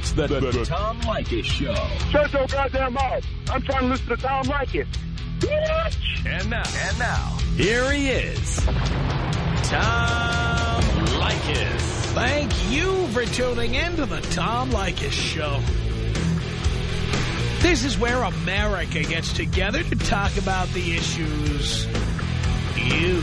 It's the, the, the Tom Leykis Show. Shut your goddamn mouth. I'm trying to listen to Tom Leykis. Bitch! And now, and now, here he is, Tom Leykis. Thank you for tuning in to the Tom Leykis Show. This is where America gets together to talk about the issues you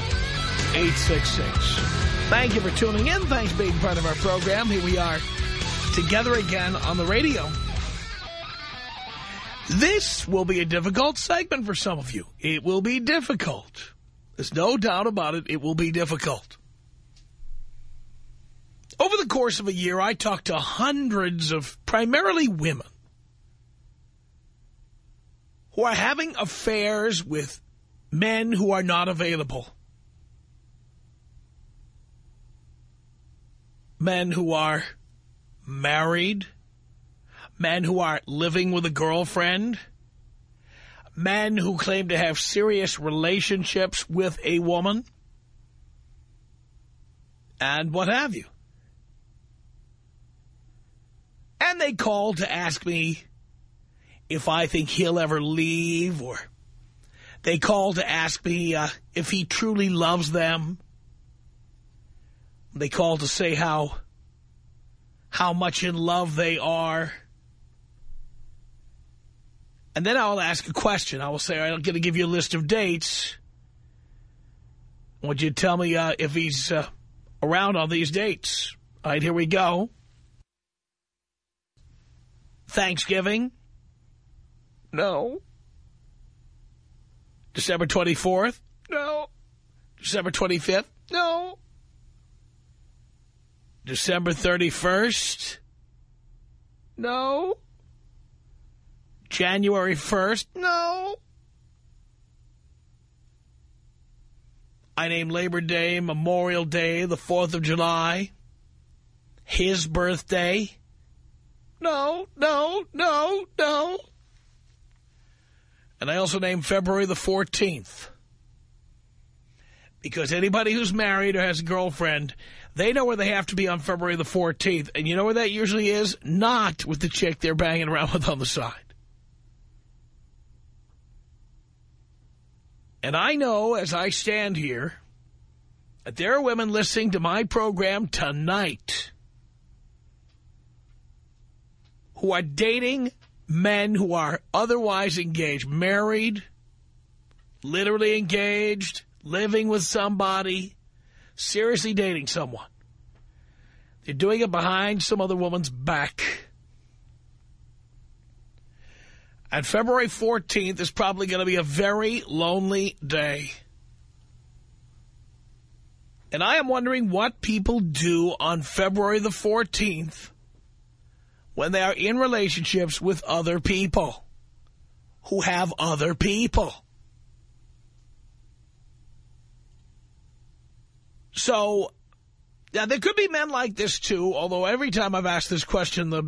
1-800-5800-866. Thank you for tuning in. Thanks for being part of our program. Here we are together again on the radio. This will be a difficult segment for some of you. It will be difficult. There's no doubt about it. It will be difficult. Over the course of a year, I talked to hundreds of primarily women who are having affairs with men who are not available. Men who are married. Men who are living with a girlfriend. Men who claim to have serious relationships with a woman. And what have you. And they call to ask me if I think he'll ever leave or they call to ask me uh, if he truly loves them. They call to say how how much in love they are. And then I'll ask a question. I will say, I'm going to give you a list of dates. Would you tell me uh, if he's uh, around on these dates. All right, here we go. Thanksgiving? No. December 24th? No. December 25th? No. December 31st? No. January 1st? No. I name Labor Day, Memorial Day, the 4th of July, his birthday. No, no, no, no. And I also name February the 14th. Because anybody who's married or has a girlfriend, they know where they have to be on February the 14th. And you know where that usually is? Not with the chick they're banging around with on the side. And I know as I stand here that there are women listening to my program tonight who are dating men who are otherwise engaged, married, literally engaged, living with somebody, seriously dating someone. They're doing it behind some other woman's back. And February 14th is probably going to be a very lonely day. And I am wondering what people do on February the 14th when they are in relationships with other people who have other people. So, yeah, there could be men like this, too, although every time I've asked this question, the,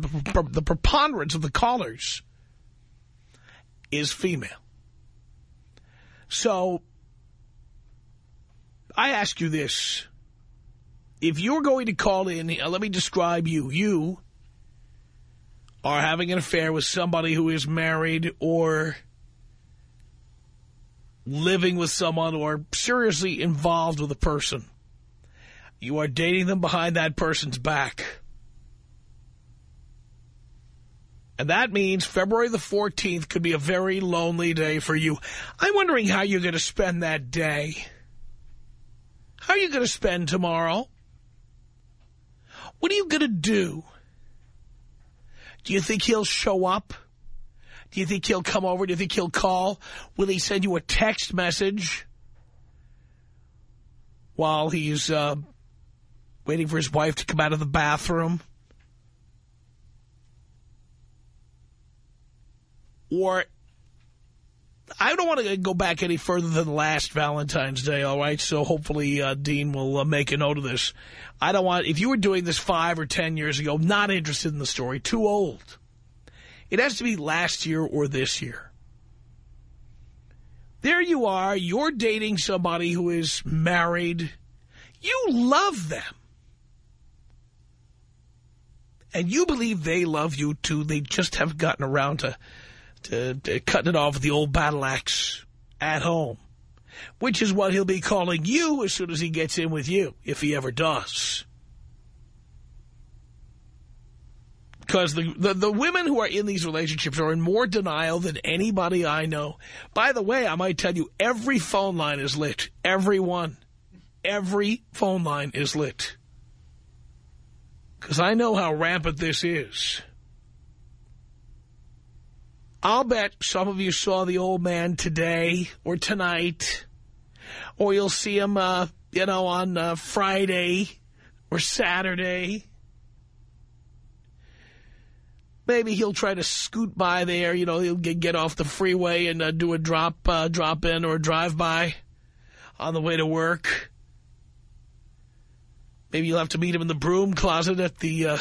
the preponderance of the callers is female. So, I ask you this. If you're going to call in, uh, let me describe you. You are having an affair with somebody who is married or living with someone or seriously involved with a person. You are dating them behind that person's back. And that means February the 14th could be a very lonely day for you. I'm wondering how you're going to spend that day. How are you going to spend tomorrow? What are you going to do? Do you think he'll show up? Do you think he'll come over? Do you think he'll call? Will he send you a text message while he's uh, waiting for his wife to come out of the bathroom. Or I don't want to go back any further than last Valentine's Day, all right? So hopefully uh, Dean will uh, make a note of this. I don't want, if you were doing this five or ten years ago, not interested in the story, too old. It has to be last year or this year. There you are, you're dating somebody who is married. You love them. And you believe they love you too. They just haven't gotten around to to, to cutting it off with the old battle axe at home, which is what he'll be calling you as soon as he gets in with you, if he ever does. Because the, the, the women who are in these relationships are in more denial than anybody I know. By the way, I might tell you, every phone line is lit. Every one. Every phone line is lit. Because I know how rampant this is. I'll bet some of you saw the old man today or tonight, or you'll see him, uh, you know, on uh, Friday or Saturday. Maybe he'll try to scoot by there, you know, he'll get, off the freeway and uh, do a drop, uh, drop in or drive by on the way to work. Maybe you'll have to meet him in the broom closet at the uh,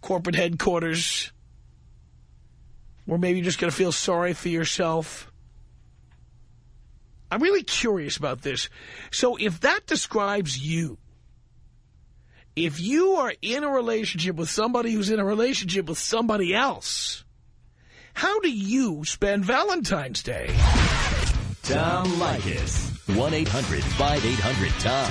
corporate headquarters. Or maybe you're just going to feel sorry for yourself. I'm really curious about this. So if that describes you, if you are in a relationship with somebody who's in a relationship with somebody else, how do you spend Valentine's Day? Tom Leykis. 1-800-5800-TOM.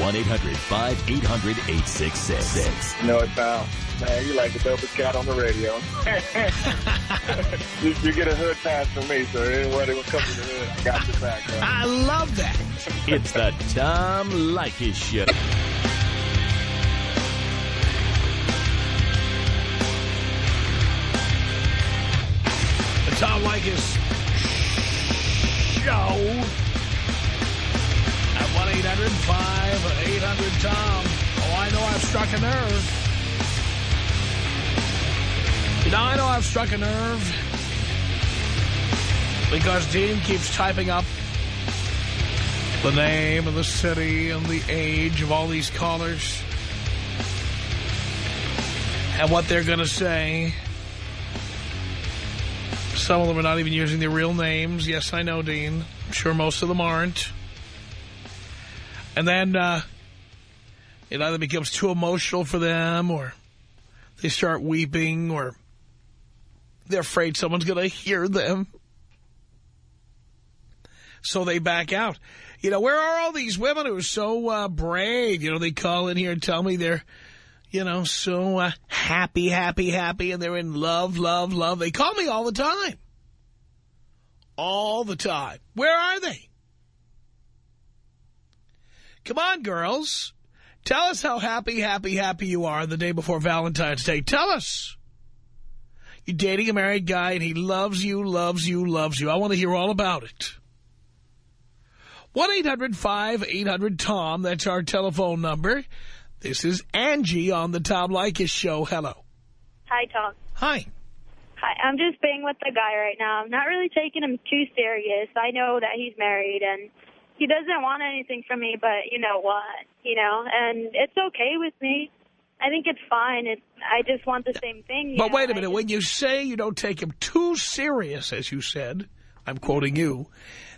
1-800-5800-866. You know it, pal. Man, you like the dopest cat on the radio. you, you, get a hood pass from me, so anybody will come to the hood, I got your back. Man. I love that. It's the Tom Leykis Show. The Tom Leykis Show at 1-800-5800-TOM. Oh, I know I've struck a nerve. Now, I know I've struck a nerve because Dean keeps typing up the name and the city and the age of all these callers and what they're going to say. Some of them are not even using their real names. Yes, I know, Dean. I'm sure most of them aren't. And then uh, it either becomes too emotional for them or they start weeping or they're afraid someone's going to hear them. So they back out. You know, where are all these women who are so uh, brave? You know, they call in here and tell me they're, you know, so uh, happy, happy, happy, and they're in love, love, love. They call me all the time. All the time. Where are they? Come on, girls. Tell us how happy, happy, happy you are the day before Valentine's Day. Tell us. You're dating a married guy and he loves you, loves you, loves you. I want to hear all about it. 1-800-5800-TOM. That's our telephone number. This is Angie on the Tom Leykis Show. Hello. Hi, Tom. Hi. Hi. I'm just being with the guy right now. I'm not really taking him too serious. I know that he's married and he doesn't want anything from me, but you know what? You know, and it's okay with me. I think it's fine. It's, I just want the same thing. But know? wait a minute. Just, when you say you don't take him too serious, as you said, I'm quoting you,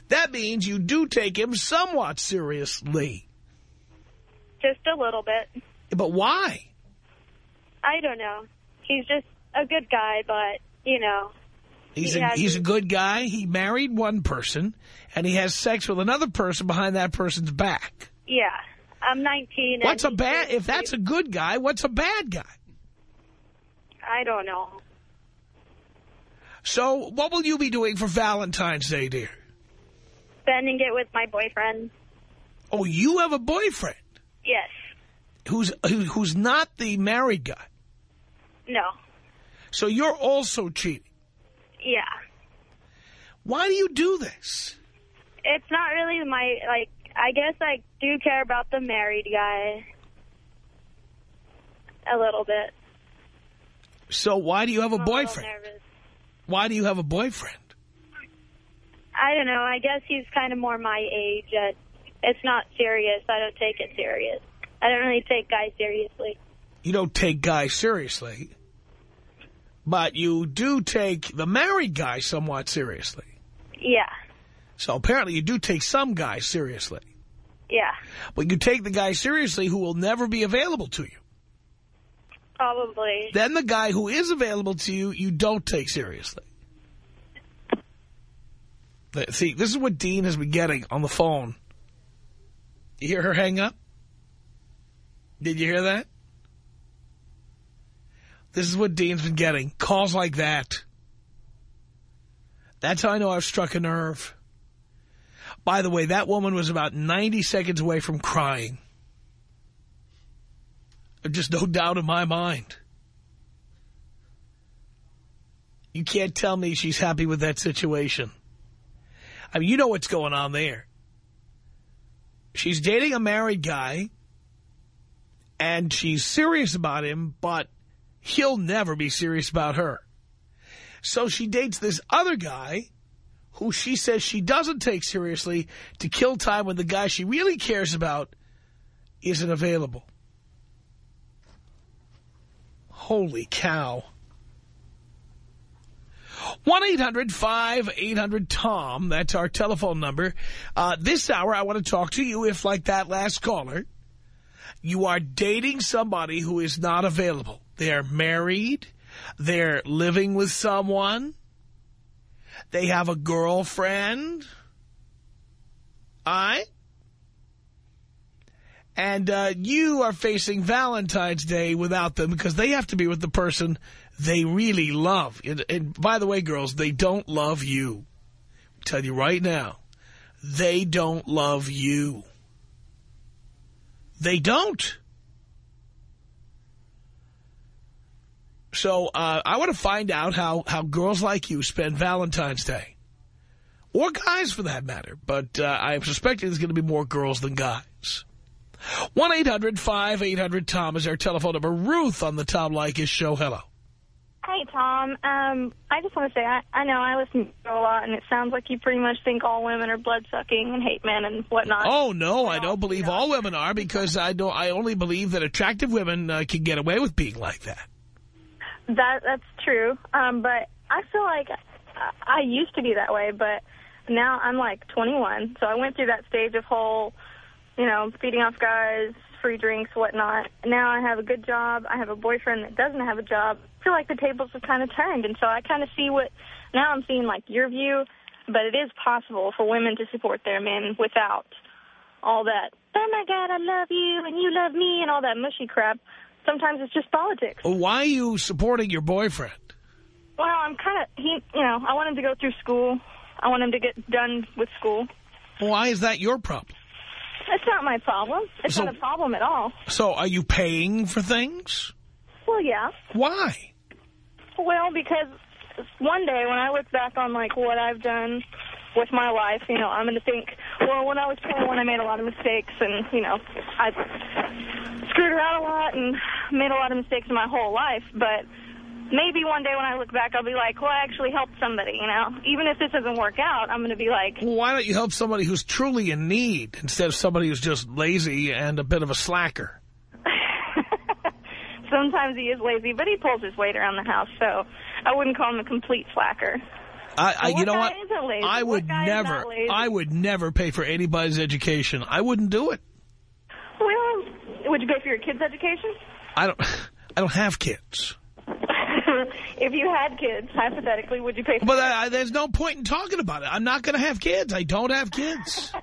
that means you do take him somewhat seriously. Just a little bit. But why? I don't know. He's just a good guy, but, you know. He's he a, he's a good guy. He married one person, and he has sex with another person behind that person's back. Yeah. I'm 19. and What's a bad... If that's a good guy, what's a bad guy? I don't know. So what will you be doing for Valentine's Day, dear? Spending it with my boyfriend. Oh, you have a boyfriend Yes. who's who's not the married guy. No. So you're also cheating. Yeah. Why do you do this? It's not really my, like, I guess I do care about the married guy. A little bit. So why do you have a I'm boyfriend? nervous. Why do you have a boyfriend? I don't know. I guess he's kind of more my age. Uh, it's not serious. I don't take it serious. I don't really take guys seriously. You don't take guys seriously, but you do take the married guy somewhat seriously. Yeah. So apparently you do take some guys seriously. Yeah. But you take the guy seriously who will never be available to you. Probably. Then the guy who is available to you, you don't take seriously. See, this is what Dean has been getting on the phone. You hear her hang up? Did you hear that? This is what Dean's been getting. Calls like that. That's how I know I've struck a nerve. By the way, that woman was about 90 seconds away from crying. There's Just no doubt in my mind. You can't tell me she's happy with that situation. I mean, you know what's going on there. She's dating a married guy, and she's serious about him, but he'll never be serious about her. So she dates this other guy who she says she doesn't take seriously to kill time when the guy she really cares about isn't available. Holy cow. 1-800-5800-TOM. That's our telephone number. Uh, this hour, I want to talk to you if, like that last caller, you are dating somebody who is not available. They're married. They're living with someone. They have a girlfriend. I. And uh, you are facing Valentine's Day without them because they have to be with the person they really love. And, and by the way, girls, they don't love you. I'll tell you right now, they don't love you. They don't. So uh, I want to find out how, how girls like you spend Valentine's Day. Or guys, for that matter. But uh, I'm suspecting there's going to be more girls than guys. 1-800-5800-TOM is our telephone number. Ruth on the Tom Leykis show. Hello. Hey, Tom. Um, I just want to say, I, I know I listen to you a lot, and it sounds like you pretty much think all women are blood-sucking and hate men and whatnot. Oh, no, I don't believe all women are because I don't. I only believe that attractive women uh, can get away with being like that. That That's true. Um, but I feel like I, I used to be that way, but now I'm like 21, so I went through that stage of whole, you know, feeding off guys, free drinks, whatnot. Now I have a good job. I have a boyfriend that doesn't have a job. I feel like the tables have kind of turned, and so I kind of see what, now I'm seeing like your view, but it is possible for women to support their men without all that, oh my God, I love you, and you love me, and all that mushy crap. Sometimes it's just politics. Why are you supporting your boyfriend? Well, I'm kind of, he, you know, I want him to go through school. I want him to get done with school. Why is that your problem? It's not my problem. It's So- not a problem at all. So are you paying for things? Well, yeah. Why? Well, because one day when I look back on, like, what I've done with my life, you know, I'm going to think, well, when I was 21, I made a lot of mistakes, and, you know, I screwed around a lot and made a lot of mistakes in my whole life, but maybe one day when I look back, I'll be like, well, I actually helped somebody, you know. Even if this doesn't work out, I'm going to be like, Well, why don't you help somebody who's truly in need instead of somebody who's just lazy and a bit of a slacker? sometimes he is lazy, but he pulls his weight around the house, so I wouldn't call him a complete slacker. I, I, you know what? I would never. I would never pay for anybody's education. I wouldn't do it. Well, would you pay for your kids' education? I don't, I don't have kids. If you had kids, hypothetically, would you pay for But I, I- there's no point in talking about it. I'm not going to have kids. I don't have kids.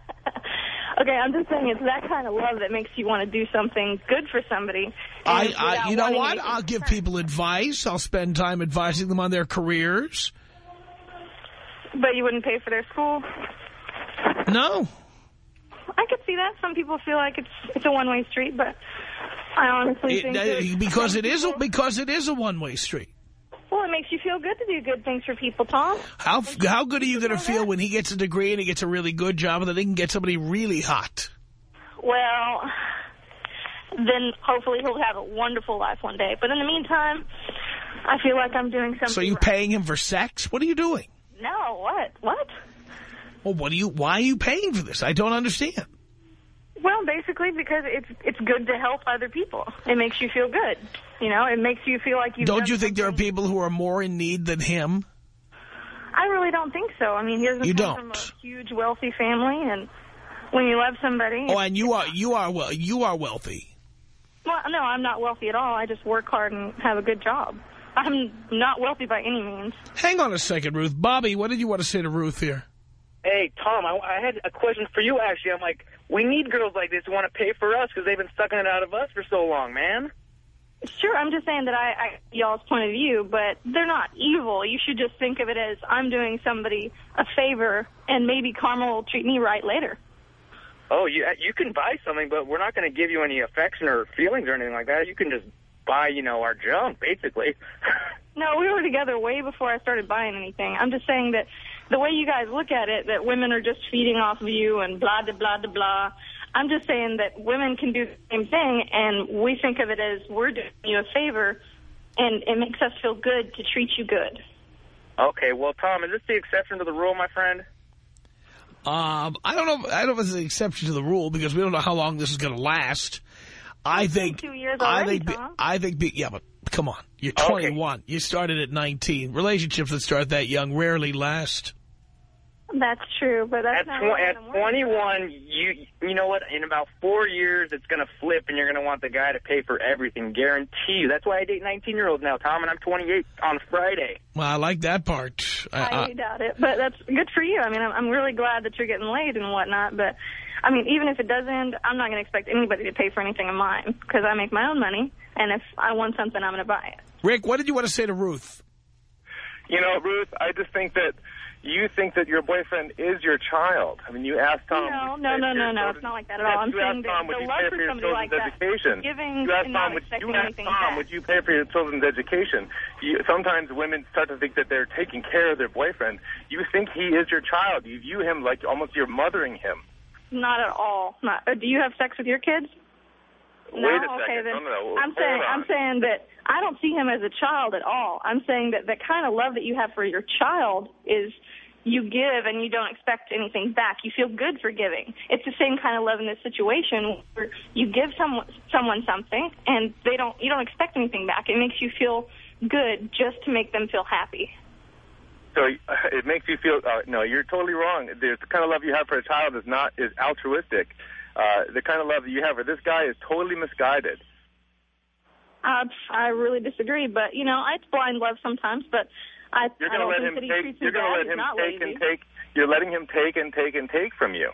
Okay, I'm just saying it's that kind of love that makes you want to do something good for somebody. I, I, you know what? I'll give people advice. I'll spend time advising them on their careers. But you wouldn't pay for their school? No. I could see that. Some people feel like it's it's a one-way street, but I honestly It- think uh, because it is a, because it is a one-way street. Well, it makes you feel good to do good things for people, Tom. How how good are you going to feel when he gets a degree and he gets a really good job and then he can get somebody really hot? Well, then hopefully he'll have a wonderful life one day. But in the meantime, I feel like I'm doing something. So you right. paying him for sex? What are you doing? No, what? What? Well, what do you? Why are you paying for this? I don't understand. Well, basically because it's it's good to help other people. It makes you feel good. You know, it makes you feel like you. Don't you think there are people who are more in need than him? I really don't think so. I mean, he doesn't You come don't. from a huge wealthy family, and when you love somebody, Oh, and you are you are well you are wealthy. well, no, I'm not wealthy at all. I just work hard and have a good job. I'm not wealthy by any means. Hang on a second, Ruth. Bobby, what did you want to say to Ruth here? Hey, Tom, I, I had a question for you, actually. I'm like, we need girls like this who want to pay for us because they've been sucking it out of us for so long, man. Sure, I'm just saying that I, I y'all's point of view, but they're not evil. You should just think of it as I'm doing somebody a favor, and maybe karma will treat me right later. Oh, you uh, you can buy something, but we're not going to give you any affection or feelings or anything like that. You can just buy, you know, our junk, basically. No, we were together way before I started buying anything. I'm just saying that the way you guys look at it, that women are just feeding off of you and blah, blah, blah, blah, blah. I'm just saying that women can do the same thing, and we think of it as we're doing you a favor, and it makes us feel good to treat you good. okay, well, Tom, is this the exception to the rule, my friend? Um, I don't know. I don't know if it's an exception to the rule because we don't know how long this is going to last. I think. two years I think. Tom. I think. Be, yeah, but come on. You're Okay. 21. You started at 19. Relationships that start that young rarely last. That's true, but that's At, tw what at 21, you you know what? In about four years, it's going to flip, and you're going to want the guy to pay for everything. Guarantee you. That's why I date 19-year-olds now, Tom, and I'm 28 on Friday. Well, I like that part. I I- highly doubt it, but that's good for you. I mean, I'm, I'm really glad that you're getting laid and whatnot, but, I mean, even if it does end, I'm not going to expect anybody to pay for anything of mine, because I make my own money, and if I want something, I'm going to buy it. Rick, what did you want to say to Ruth? You know, Ruth, I just think that you think that your boyfriend is your child. I mean, you asked Tom. No, no, no, no, no. It's not like that at all. I'm saying Tom, would you pay for your somebody like children's education? giving you asked Tom, would, you asked Tom, would you pay for your children's education? You, sometimes women start to think that they're taking care of their boyfriend. You think he is your child. You view him like almost you're mothering him. Not at all. Not. Uh, do you have sex with your kids? No. Wait a second. Then No, no. I'm saying on. I'm saying that I don't see him as a child at all. I'm saying that the kind of love that you have for your child is you give and you don't expect anything back. You feel good for giving. It's the same kind of love in this situation where you give someone someone something and they don't you don't expect anything back. It makes you feel good just to make them feel happy. So uh, it makes you feel. Uh, no, you're totally wrong. The kind of love you have for a child is not is altruistic. Uh, the kind of love that you have for this guy is totally misguided. Uh, I really disagree, but you know, it's blind love sometimes. But I, You're going to let him take. You're going to let him take lazy. and take. You're letting him take and take and take from you.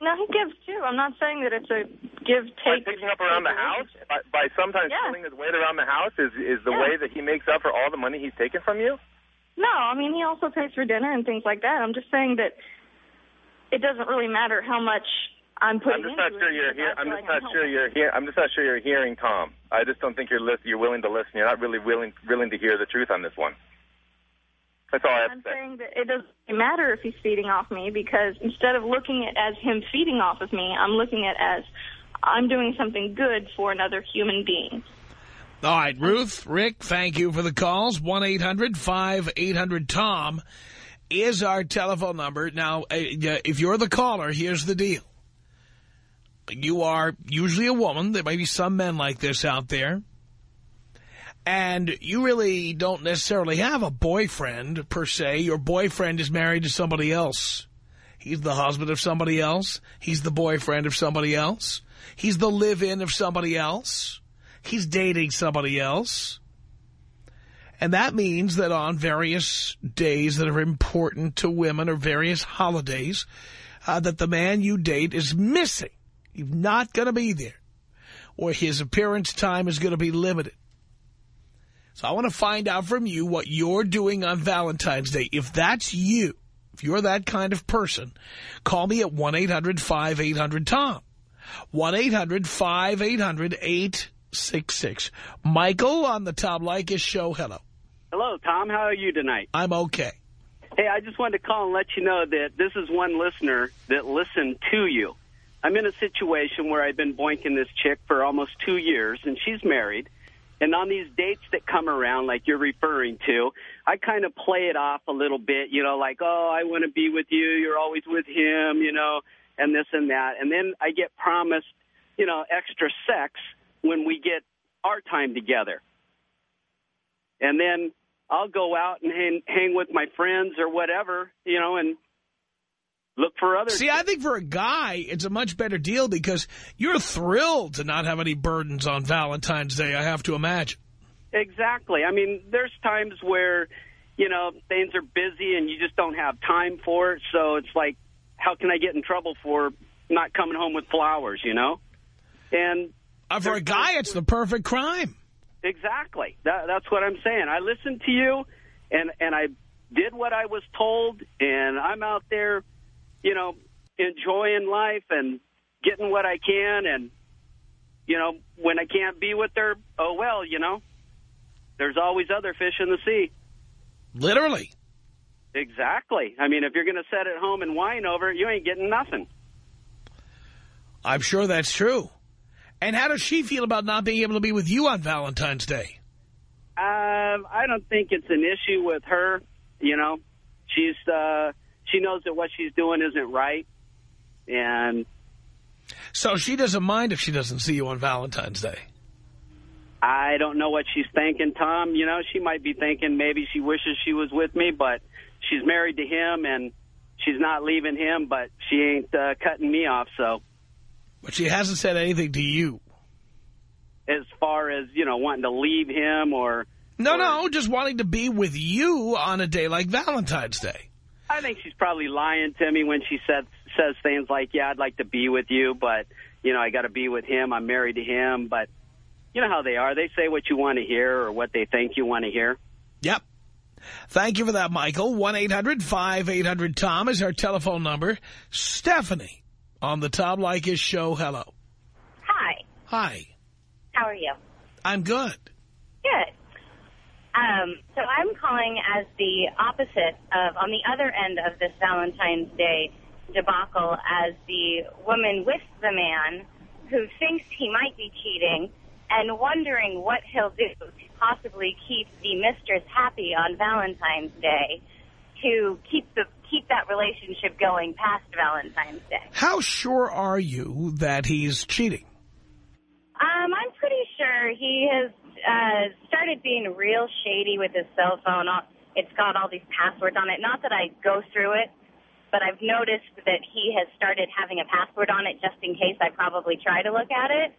No, he gives too. I'm not saying that it's a give take. By picking up around the house, by, by sometimes Yeah. pulling his weight around the house, is is the Yeah. way that he makes up for all the money he's taken from you. No, I mean he also pays for dinner and things like that. I'm just saying that it doesn't really matter how much I'm putting I'm just not sure it you're because here. I I'm feel just like not sure helping. you're here. I'm just not sure you're hearing Tom. I just don't think you're list- you're willing to listen. You're not really willing willing to hear the truth on this one. That's all I have I'm to say. saying that it doesn't matter if he's feeding off me because instead of looking at as him feeding off of me, I'm looking at as I'm doing something good for another human being. All right, Ruth, Rick, thank you for the calls. 1-800-5800-TOM is our telephone number. Now, uh, if you're the caller, here's the deal. You are usually a woman. There may be some men like this out there. And you really don't necessarily have a boyfriend, per se. Your boyfriend is married to somebody else. He's the husband of somebody else. He's the boyfriend of somebody else. He's the live-in of somebody else. He's dating somebody else. And that means that on various days that are important to women or various holidays, uh, that the man you date is missing. He's not going to be there. Or his appearance time is going to be limited. So I want to find out from you what you're doing on Valentine's Day. If that's you, if you're that kind of person, call me at 1-800-5800-TOM. 1-800-5800-866. Michael on the Tom Leykis show. Hello. Hello, Tom. How are you tonight? I'm okay. Hey, I just wanted to call and let you know that this is one listener that listened to you. I'm in a situation where I've been boinking this chick for almost two years, and she's married. And on these dates that come around, like you're referring to, I kind of play it off a little bit, you know, like, oh, I want to be with you. You're always with him, you know, and this and that. And then I get promised, you know, extra sex when we get our time together. And then I'll go out and hang, hang with my friends or whatever, you know, and look for other. See, I think for a guy, it's a much better deal because you're thrilled to not have any burdens on Valentine's Day, I have to imagine. Exactly. I mean, there's times where, you know, things are busy and you just don't have time for it. So it's like, how can I get in trouble for not coming home with flowers, you know? And uh, for a guy, it's the perfect crime. Exactly. That, that's what I'm saying. I listened to you, and and I did what I was told, and I'm out there, you know, enjoying life and getting what I can, and you know, when I can't be with her, oh well, you know, there's always other fish in the sea. Literally. Exactly. I mean, if you're going to sit at home and whine over it, you ain't getting nothing. I'm sure that's true. And how does she feel about not being able to be with you on Valentine's Day? Um, I don't think it's an issue with her. You know, she's uh, she knows that what she's doing isn't right, and so she doesn't mind if she doesn't see you on Valentine's Day. I don't know what she's thinking, Tom. You know, she might be thinking maybe she wishes she was with me, but she's married to him and she's not leaving him, but she ain't uh, cutting me off, so. But she hasn't said anything to you. As far as, you know, wanting to leave him or... No, or, no, just wanting to be with you on a day like Valentine's Day. I think she's probably lying to me when she says says things like, yeah, I'd like to be with you, but, you know, I got to be with him. I'm married to him. But you know how they are. They say what you want to hear or what they think you want to hear. Yep. Thank you for that, Michael. 1-800-5800-TOM is our telephone number. Stephanie on the Tom Leykis show. Hello. Hi. Hi. How are you? I'm good. Good. Um, so I'm calling as the opposite of, on the other end of this Valentine's Day debacle, as the woman with the man who thinks he might be cheating and wondering what he'll do to possibly keep the mistress happy on Valentine's Day to keep the keep that relationship going past Valentine's Day. How sure are you that he's cheating? Um, I'm pretty sure he has uh, started being real shady with his cell phone. It's got all these passwords on it. Not that I go through it, but I've noticed that he has started having a password on it just in case I probably try to look at it.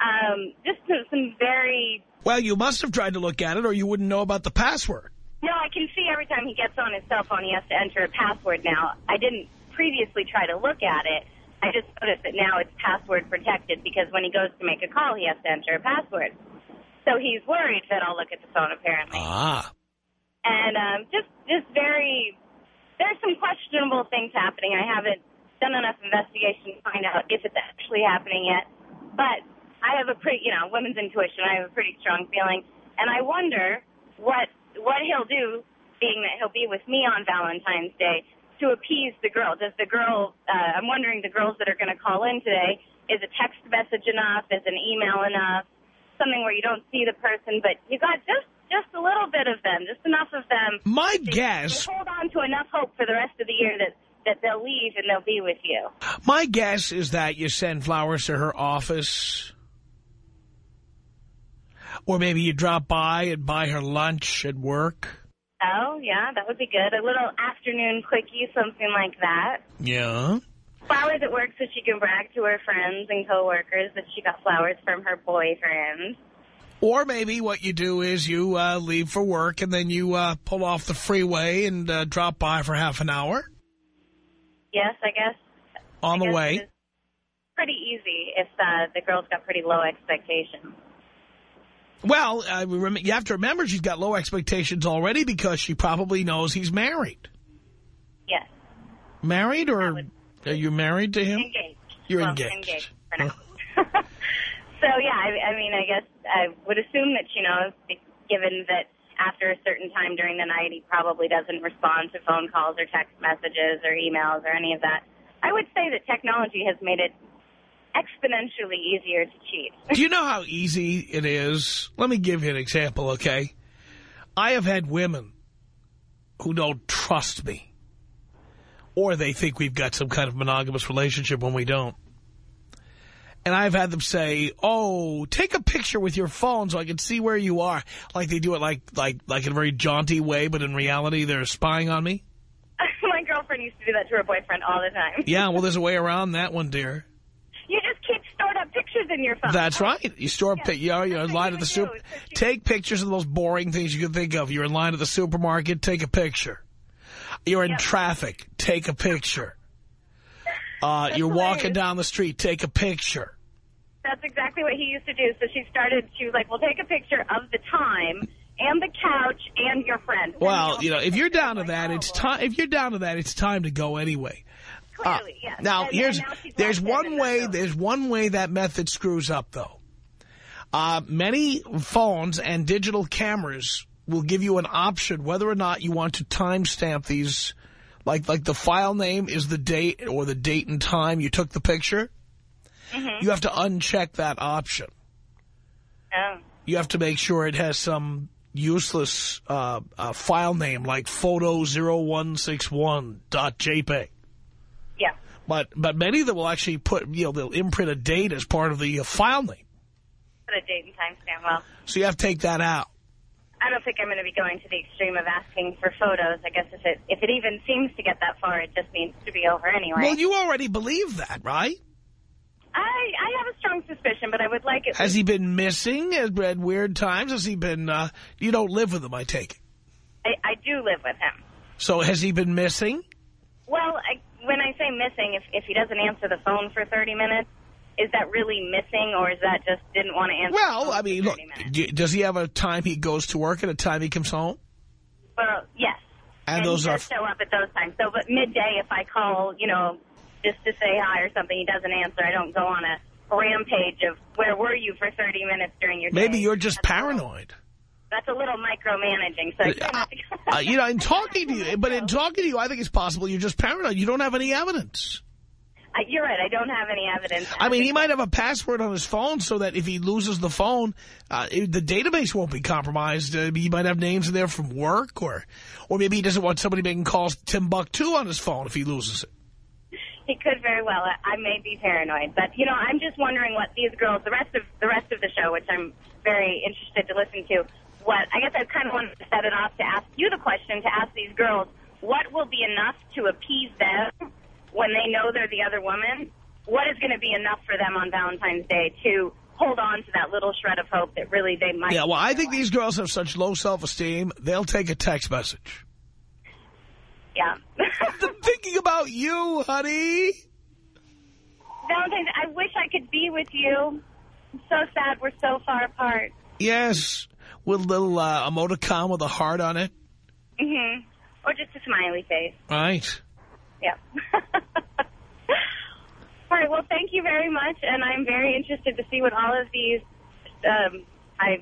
Um, just some very... Well, you must have tried to look at it or you wouldn't know about the password. No, I can see every time he gets on his cell phone, he has to enter a password now. I didn't previously try to look at it. I just noticed that now it's password protected because when he goes to make a call, he has to enter a password. So he's worried that I'll look at the phone, apparently. Ah. And um, just, just very, there's some questionable things happening. I haven't done enough investigation to find out if it's actually happening yet. But I have a pretty, you know, women's intuition. I have a pretty strong feeling. And I wonder what what he'll do, being that he'll be with me on Valentine's Day, to appease the girl. Does the girl, uh, I'm wondering the girls that are going to call in today, is a text message enough? Is an email enough? Something where you don't see the person, but you got just just a little bit of them, just enough of them. My to, guess... To hold on to enough hope for the rest of the year that that they'll leave and they'll be with you. My guess is that you send flowers to her office or maybe you drop by and buy her lunch at work. Oh, yeah, that would be good. A little afternoon quickie, something like that. Yeah. Flowers at work so she can brag to her friends and coworkers that she got flowers from her boyfriend. Or maybe what you do is you uh, leave for work and then you uh, pull off the freeway and uh, drop by for half an hour. Yes, I guess. On I the guess way. Pretty easy if uh, the girl's got pretty low expectations. Well, uh, you have to remember she's got low expectations already because she probably knows he's married. Yes. Married or are you married to him? Engaged. You're well, engaged. engaged for now. so, yeah, I, I mean, I guess I would assume that she knows, given that after a certain time during the night he probably doesn't respond to phone calls or text messages or emails or any of that. I would say that technology has made it exponentially easier to cheat. Do you know how easy it is? Let me give you an example, okay? I have had women who don't trust me. Or they think we've got some kind of monogamous relationship when we don't. And I've had them say, oh, take a picture with your phone so I can see where you are. Like they do it like like like in a very jaunty way, but in reality they're spying on me. My girlfriend used to do that to her boyfriend all the time. Yeah, well, there's a way around that one, dear. You just keep stored up pictures in your phone. That's right. You store, yeah. you know, you're in line at the soup. Take pictures of the most boring things you can think of. You're in line at the supermarket, take a picture. You're in yep. traffic, take a picture. Uh, you're walking down the street, take a picture. That's exactly what he used to do. So she started, she was like, well, take a picture of the time and the couch and your friend. Well, you know, if you're down to that, it's time. If you're down to that, it's time to go anyway. Clearly, uh, yes. Now, and, here's and now there's one way there's one way that method screws up though. Uh, many phones and digital cameras will give you an option whether or not you want to timestamp these, like like the file name is the date or the date and time you took the picture. Mm -hmm. You have to uncheck that option. Oh. You have to make sure it has some useless uh, uh, file name like photo0161.jpg. Yeah. But but many of them will actually put, you know, they'll imprint a date as part of the uh, file name. Put a date and time stamp, well. So you have to take that out. I don't think I'm going to be going to the extreme of asking for photos. I guess if it if it even seems to get that far, it just needs to be over anyway. Well, you already believe that, right? I I have a strong suspicion, but I would like it. Has he been missing at, at weird times? Has he been, uh, you don't live with him, I take it. I, I do live with him. So has he been missing? Well, I, when I say missing, if, if he doesn't answer the phone for 30 minutes, is that really missing or is that just didn't want to answer Well, I mean, look, does he have a time he goes to work and a time he comes home? Well, yes. And, and those are... show up at those times. So, but midday, if I call, you know, just to say hi or something, he doesn't answer. I don't go on a rampage of where were you for 30 minutes during your day. Maybe you're just that's paranoid. A that's a little micromanaging. So uh, you know, in talking to you, but in talking to you, I think it's possible you're just paranoid. You don't have any evidence. You're right. I don't have any evidence. I mean, he might have a password on his phone so that if he loses the phone, uh, the database won't be compromised. Uh, he might have names in there from work, or or maybe he doesn't want somebody making calls to Timbuktu on his phone if he loses it. He could very well. I, I may be paranoid, but you know, I'm just wondering what these girls, the rest of the rest of the show, which I'm very interested to listen to. What I guess I kind of wanted to set it off to ask you the question to ask these girls: What will be enough to appease them when they know they're the other woman? What is going to be enough for them on Valentine's Day to hold on to that little shred of hope that really they might? Yeah, well, I think these girls have such low self-esteem, they'll take a text message. Yeah. I'm thinking about you, honey. Valentine's, I wish I could be with you. I'm so sad we're so far apart. Yes, with a little uh, emoticon with a heart on it. Mm-hmm. Or just a smiley face. Right. Yeah. all right, well, thank you very much, and I'm very interested to see what all of these, um, I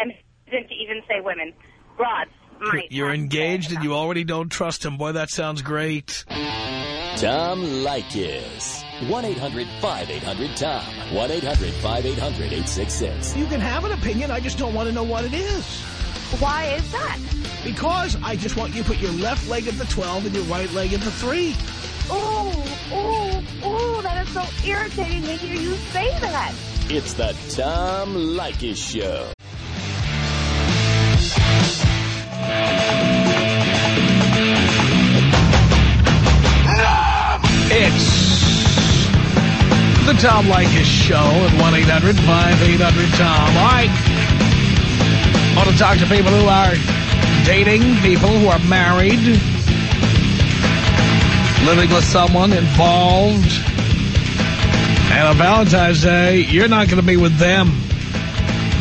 am hesitant to even say women, broads might You're engaged and you already don't trust him. Boy, that sounds great. Tom Leykis. 1-800-5800-TOM. 1-800-5800-866. You can have an opinion. I just don't want to know what it is. Why is that? Because I just want you to put your left leg at the 12 and your right leg at the 3. Oh, oh, oh, that is so irritating to hear you say that. It's the Tom Leykis Show. It's the Tom Leykis Show at 1-800-5800-TOM. All right. I want to talk to people who are dating, people who are married, living with someone involved. And on Valentine's Day, you're not going to be with them.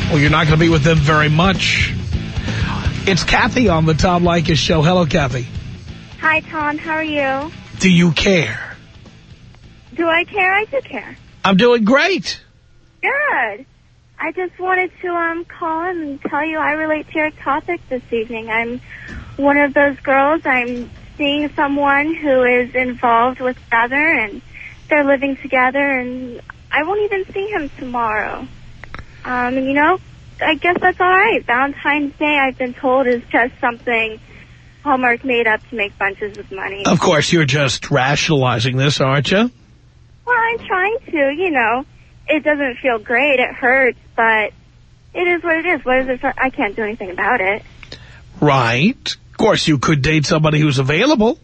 Well, you're not going to be with them very much. It's Kathy on the Tom Leykis Show. Hello, Kathy. Hi, Tom. How are you? Do you care? Do I care? I do care. I'm doing great. Good. I just wanted to um call and tell you I relate to your topic this evening. I'm one of those girls. I'm seeing someone who is involved with another, and they're living together, and I won't even see him tomorrow. Um, you know, I guess that's all right. Valentine's Day, I've been told, is just something Hallmark made up to make bunches of money. Of course, you're just rationalizing this, aren't you? Well, I'm trying to, you know. It doesn't feel great. It hurts, but it is what it is. What is it? I can't do anything about it. Right. Of course, you could date somebody who's available.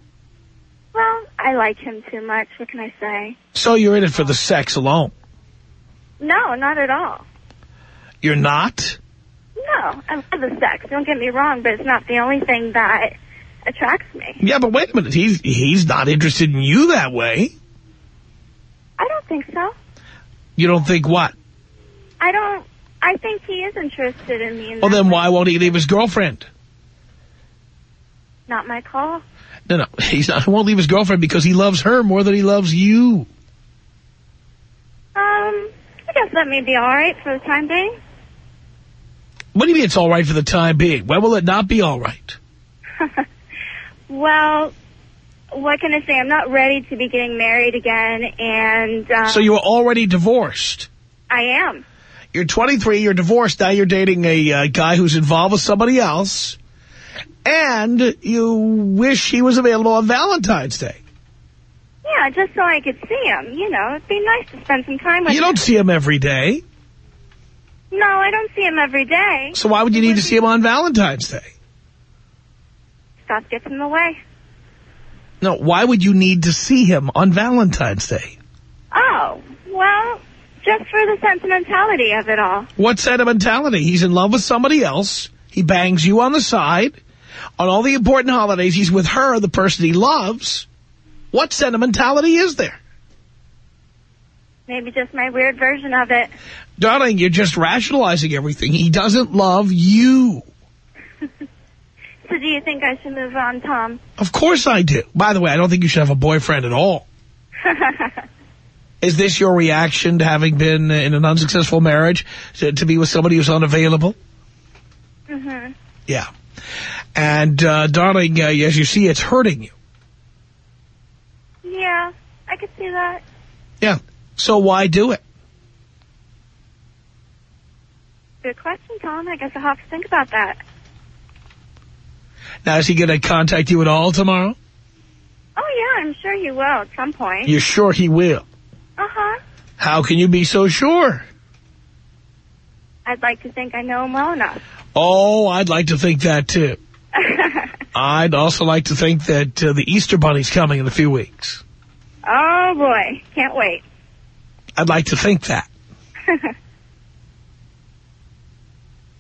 Well, I like him too much. What can I say? So you're in it for the sex alone. No, not at all. You're not? No, I love the sex. Don't get me wrong, but it's not the only thing that attracts me. Yeah, but wait a minute. He's, he's not interested in you that way. I don't think so. You don't think what? I don't. I think he is interested in me. In Well, then way. why won't he leave his girlfriend? Not my call. No, no. He's not, he won't leave his girlfriend because he loves her more than he loves you. Um, I guess that may be all right for the time being. What do you mean it's all right for the time being? When will it not be all right? Well, what can I say? I'm not ready to be getting married again, and um, So you are already divorced. I am. You're 23, you're divorced, now you're dating a uh, guy who's involved with somebody else, and you wish he was available on Valentine's Day. Yeah, just so I could see him. You know, it'd be nice to spend some time with You him. You don't see him every day, No, I don't see him every day. so why would you need to see him on Valentine's Day? Stuff gets in the way. No, why would you need to see him on Valentine's Day? Just for the sentimentality of it all. What sentimentality? He's in love with somebody else. He bangs you on the side. On all the important holidays, he's with her, the person he loves. What sentimentality is there? Maybe just my weird version of it. Darling, you're just rationalizing everything. He doesn't love you. So do you think I should move on, Tom? Of course I do. By the way, I don't think you should have a boyfriend at all. Is this your reaction to having been in an unsuccessful marriage, to, to be with somebody who's unavailable? Mm-hmm. Yeah. And, uh, darling, uh, as you see, it's hurting you. Yeah, I could see that. Yeah. So why do it? Good question, Tom. I guess I'll have to think about that. Now, is he going to contact you at all tomorrow? Oh, yeah, I'm sure he will at some point. You're sure he will? Uh-huh. How can you be so sure? I'd like to think I know him well enough. Oh, I'd like to think that, too. I'd also like to think that uh, the Easter Bunny's coming in a few weeks. oh, boy. Can't wait. I'd like to think that.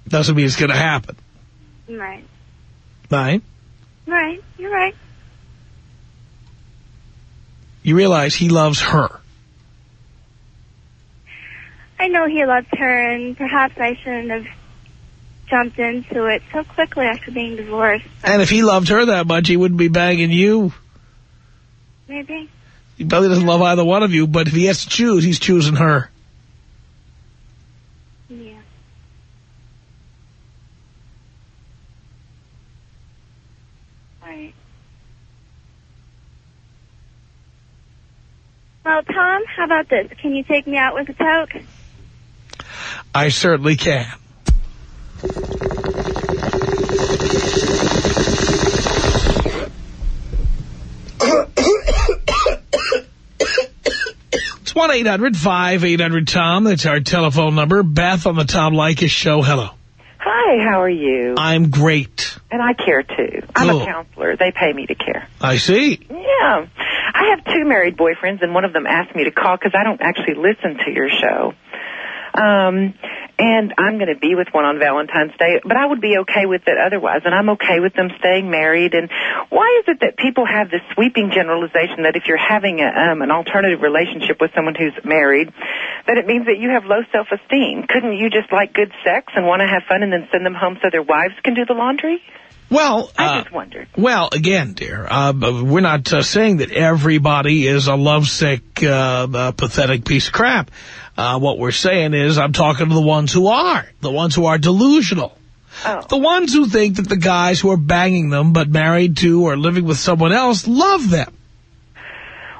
Doesn't mean it's going to happen. right. Right? Right. You're right. You realize he loves her. I know he loves her, and perhaps I shouldn't have jumped into it so quickly after being divorced. And if he loved her that much, he wouldn't be banging you. Maybe. He probably doesn't love either one of you, but if he has to choose, he's choosing her. Yeah. Right. Well, Tom, how about this? Can you take me out with a toke? I certainly can. It's 1-800-5800-TOM. That's our telephone number. Beth on the Tom Leykis show. Hello. Hi, how are you? I'm great. And I care too. I'm Cool. a counselor. They pay me to care. I see. Yeah. I have two married boyfriends, and one of them asked me to call because I don't actually listen to your show. Um, and I'm going to be with one on Valentine's Day, but I would be okay with it otherwise, and I'm okay with them staying married. And why is it that people have this sweeping generalization that if you're having a, um, an alternative relationship with someone who's married, that it means that you have low self-esteem? Couldn't you just like good sex and want to have fun and then send them home so their wives can do the laundry? Well, I uh, just wondered. well, again, dear, uh, we're not uh, saying that everybody is a lovesick, uh, uh, pathetic piece of crap. Uh, what we're saying is I'm talking to the ones who are, the ones who are delusional. Oh. The ones who think that the guys who are banging them but married to or living with someone else love them.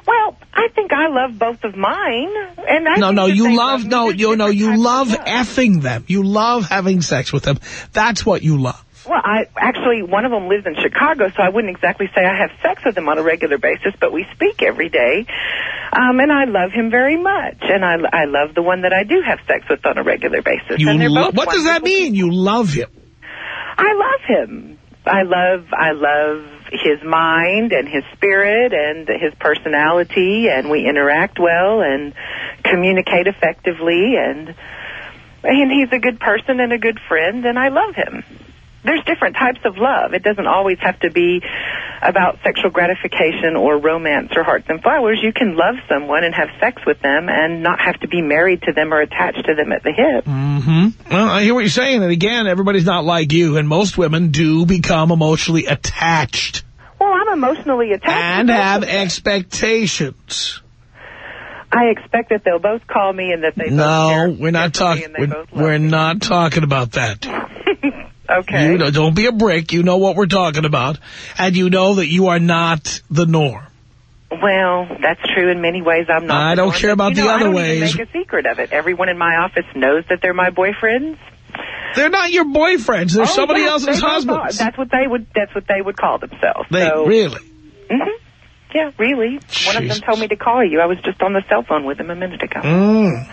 Well, I think I love both of mine, and I no, no, you they love, no, you know, you love love. effing them. You love having sex with them. That's what you love. Well, I actually one of them lives in Chicago, so I wouldn't exactly say I have sex with him on a regular basis, but we speak every day, um, and I love him very much, and I I love the one that I do have sex with on a regular basis. You and they're both what does that mean? You love him. I love him. I love I love his mind and his spirit and his personality and we interact well and communicate effectively and and he's a good person and a good friend and I love him. There's different types of love. It doesn't always have to be about sexual gratification or romance or hearts and flowers. You can love someone and have sex with them and not have to be married to them or attached to them at the hip. hmm Well, I hear what you're saying. And again, everybody's not like you. And most women do become emotionally attached Well, I'm emotionally attached. and have expectations. I expect that they'll both call me and that they No, we're not care for me talking. We're, we're not talking about that. Okay. You know, don't be a brick. You know what we're talking about. And you know that you are not the norm. Well, that's true in many ways. I'm not. I don't norm, care about you the know, other ways. make a secret of it. Everyone in my office knows that they're my boyfriends. They're not your boyfriends. They're Oh, somebody yes, else's they both are. husbands. That's what they would. That's what they would call themselves. They so, really. hmm Yeah, really. One of them told me to call you. I was just on the cell phone with him a minute ago. Mm.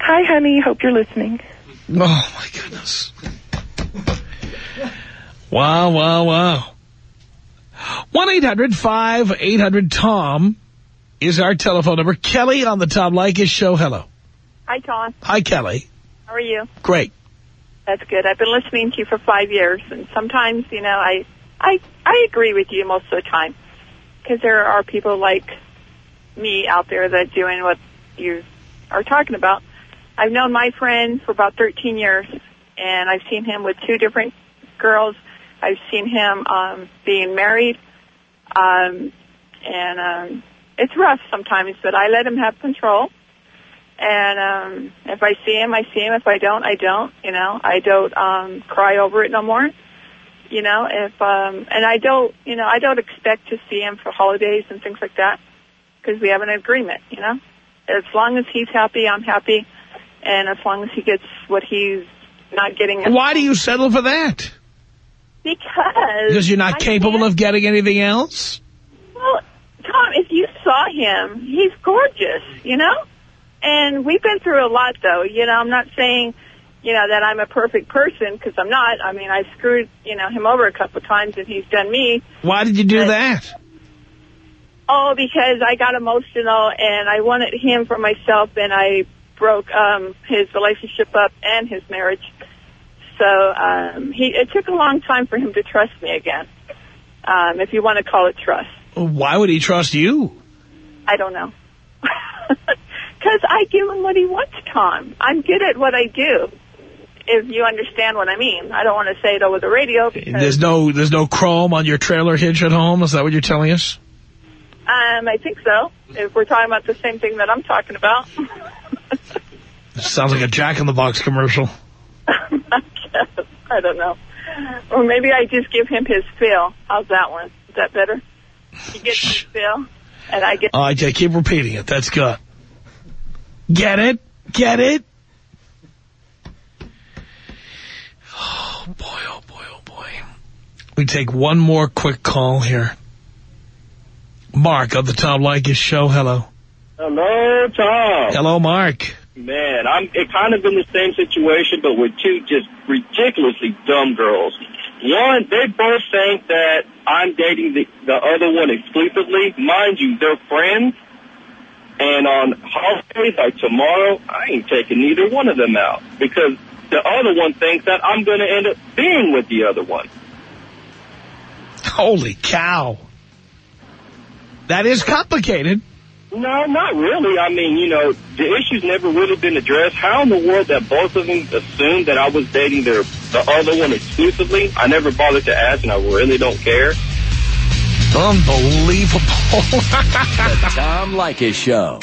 Hi, honey. Hope you're listening. Oh, my goodness. Wow, wow, wow. 1-800-5800-TOM is our telephone number. Kelly on the Tom Leykis show. Hello. Hi, Tom. Hi, Kelly. How are you? Great. That's good. I've been listening to you for five years, and sometimes, you know, I I I agree with you most of the time because there are people like me out there that doing what you are talking about. I've known my friend for about 13 years, and I've seen him with two different girls. I've seen him um, being married, um, and um, it's rough sometimes. But I let him have control. And um if I see him, I see him. If I don't, I don't. You know, I don't um cry over it no more. You know, if um and I don't, you know, I don't expect to see him for holidays and things like that because we have an agreement. You know, as long as he's happy, I'm happy, and as long as he gets what he's not getting. Why do you settle for that? Because Because you're not I capable of getting anything else? Well, Tom, if you saw him, he's gorgeous, you know? And we've been through a lot, though. You know, I'm not saying, you know, that I'm a perfect person, because I'm not. I mean, I screwed, you know, him over a couple of times, and he's done me. Why did you do that? Oh, because I got emotional, and I wanted him for myself, and I broke um, his relationship up and his marriage. So um, he, it took a long time for him to trust me again, um, if you want to call it trust. Why would he trust you? I don't know. Because I give him what he wants, Tom. I'm good at what I do. If you understand what I mean, I don't want to say it over the radio because There's no there's no chrome on your trailer hitch at home? Is that what you're telling us? um, I think so. If we're talking about the same thing that I'm talking about, Sounds like a Jack-in-the-Box commercial. I don't know. Or maybe I just give him his fill. How's that one? Is that better? He gets his fill, and I get. Oh, I I keep repeating it. That's good. Get it? Get it? Oh, boy, oh, boy, oh, boy. We take one more quick call here. Mark of the Tom Leykis show. Hello. Hello, Tom. Hello, Mark. Man, I'm it kind of in the same situation, but with two just ridiculously dumb girls. One, they both think that I'm dating the, the other one exclusively. Mind you, they're friends. And on holidays like tomorrow, I ain't taking neither one of them out because the other one thinks that I'm going to end up being with the other one. Holy cow. That is complicated. No, not really. I mean, you know, the issue's never really been addressed. How in the world that both of them assumed that I was dating their the other one exclusively? I never bothered to ask, and I really don't care. Unbelievable. The Tom Leykis Show.